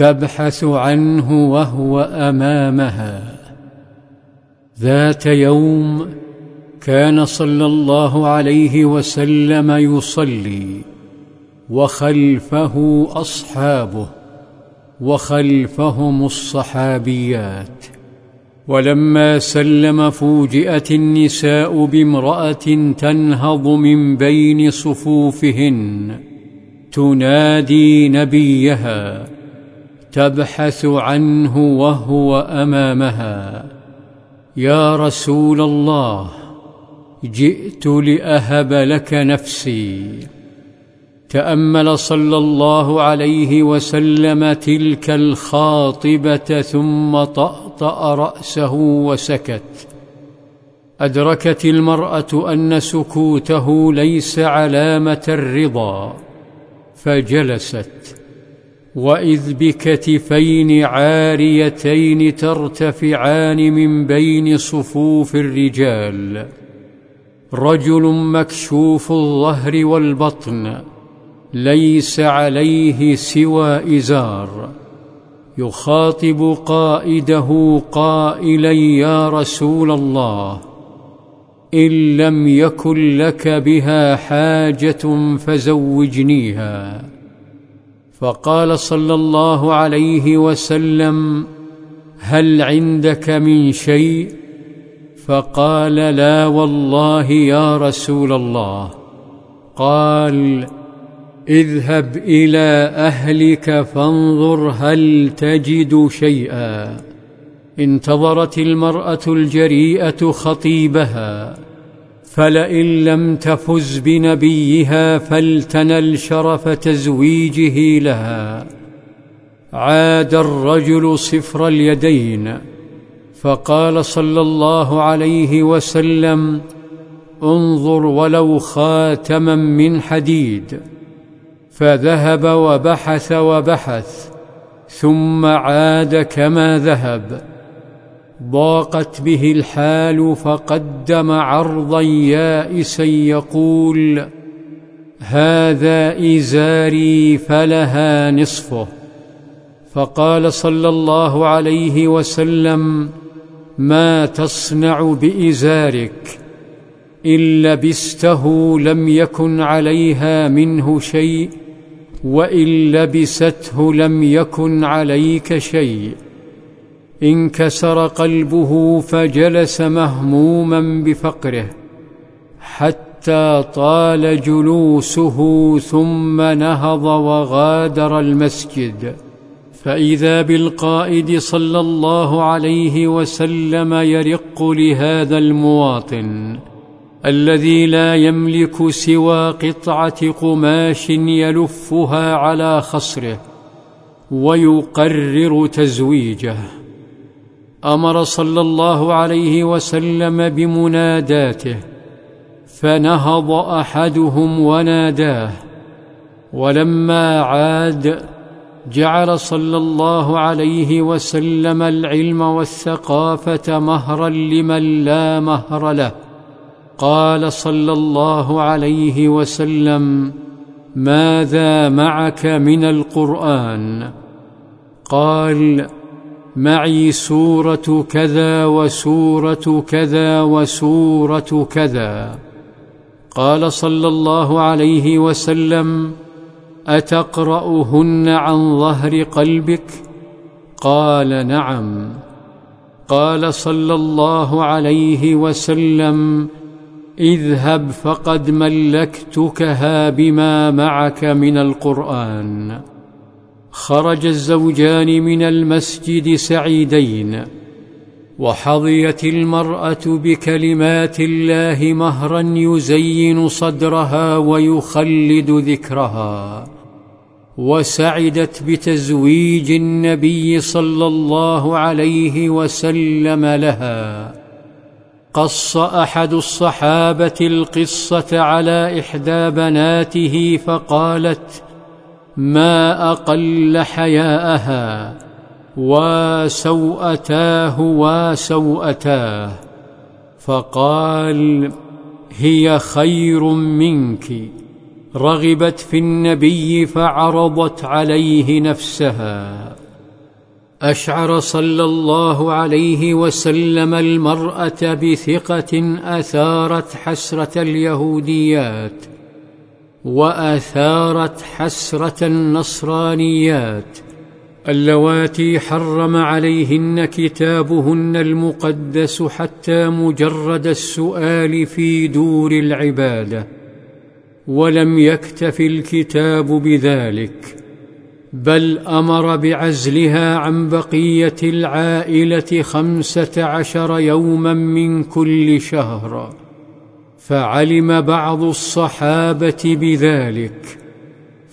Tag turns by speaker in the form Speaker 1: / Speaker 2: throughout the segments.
Speaker 1: تبحث عنه وهو أمامها. ذات يوم كان صلى الله عليه وسلم يصلي وخلفه أصحابه وخلفهم الصحابيات. ولما سلم فوجئت النساء بامرأة تنهض من بين صفوفهن تنادي نبيها تبحث عنه وهو أمامها. يا رسول الله جئت لأهب لك نفسي. تأمل صلى الله عليه وسلم تلك الخاطبة ثم طأطأ رأسه وسكت. أدركت المرأة أن سكوته ليس علامة الرضا فجلست. واذ بكتفين عاريتين ترتفعان من بين صفوف الرجال رجل مكشوف الظهر والبطن ليس عليه سوى ازار يخاطب قائده قائلا يا رسول الله ان لم يكن لك بها حاجة فزوجنيها فقال صلى الله عليه وسلم هل عندك من شيء؟ فقال لا والله يا رسول الله. قال اذهب إلى أهلك فانظر هل تجد شيئا. انتظرت المرأة الجريئة خطيبها. فلئن لم تفز بنبيها فلتنل شرف تزويجه لها. عاد الرجل صفر اليدين فقال صلى الله عليه وسلم انظر ولو خاتما من حديد. فذهب وبحث وبحث ثم عاد كما ذهب. ضاقت به الحال فقدم عرضا يائسا يقول هذا إزاري فلها نصفه. فقال صلى الله عليه وسلم ما تصنع بإزارك ان لبسته لم يكن عليها منه شيء وان لبسته لم يكن عليك شيء. انكسر قلبه فجلس مهموما بفقره حتى طال جلوسه ثم نهض وغادر المسجد. فإذا بالقائد صلى الله عليه وسلم يرق لهذا المواطن الذي لا يملك سوى قطعة قماش يلفها على خصره ويقرر تزويجه. أمر صلى الله عليه وسلم بمناداته فنهض أحدهم وناداه ولما عاد جعل صلى الله عليه وسلم العلم والثقافة مهرا لمن لا مهر له. قال صلى الله عليه وسلم ماذا معك من القرآن؟ قال معي سورة كذا وسورة كذا وسورة كذا. قال صلى الله عليه وسلم أتقرأهن عن ظهر قلبك؟ قال نعم. قال صلى الله عليه وسلم اذهب فقد ملكتكها بما معك من القرآن. خرج الزوجان من المسجد سعيدين وحظيت المرأة بكلمات الله مهرا يزين صدرها ويخلد ذكرها وسعدت بتزويج النبي صلى الله عليه وسلم لها. قص أحد الصحابة القصة على إحدى بناته فقالت ما أقل حياءها وسوءتاه وسوءتاه. فقال هي خير منك. رغبت في النبي فعرضت عليه نفسها. أشعر صلى الله عليه وسلم المرأة بثقة أثارت حسرة اليهوديات. وآثارت حسرة النصرانيات. اللواتي حرم عليهن كتابهن المقدس حتى مجرد السؤال في دور العبادة ولم يكتف الكتاب بذلك بل أمر بعزلها عن بقية العائلة خمسة عشر يوما من كل شهر. فعلم بعض الصحابة بذلك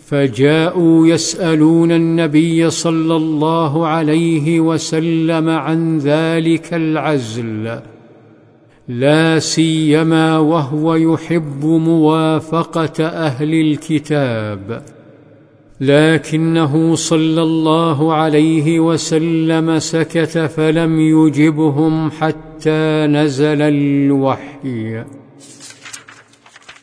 Speaker 1: فجاءوا يسألون النبي صلى الله عليه وسلم عن ذلك العزل لا سيما وهو يحب موافقة أهل الكتاب لكنه صلى الله عليه وسلم سكت فلم يجبهم حتى نزل الوحي.